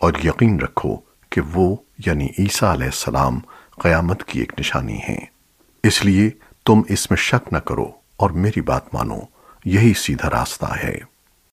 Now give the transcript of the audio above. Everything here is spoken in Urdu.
اور یقین رکھو کہ وہ یعنی عیسیٰ علیہ السلام قیامت کی ایک نشانی ہیں۔ اس لیے تم اس میں شک نہ کرو اور میری بات مانو، یہی سیدھا راستہ ہے۔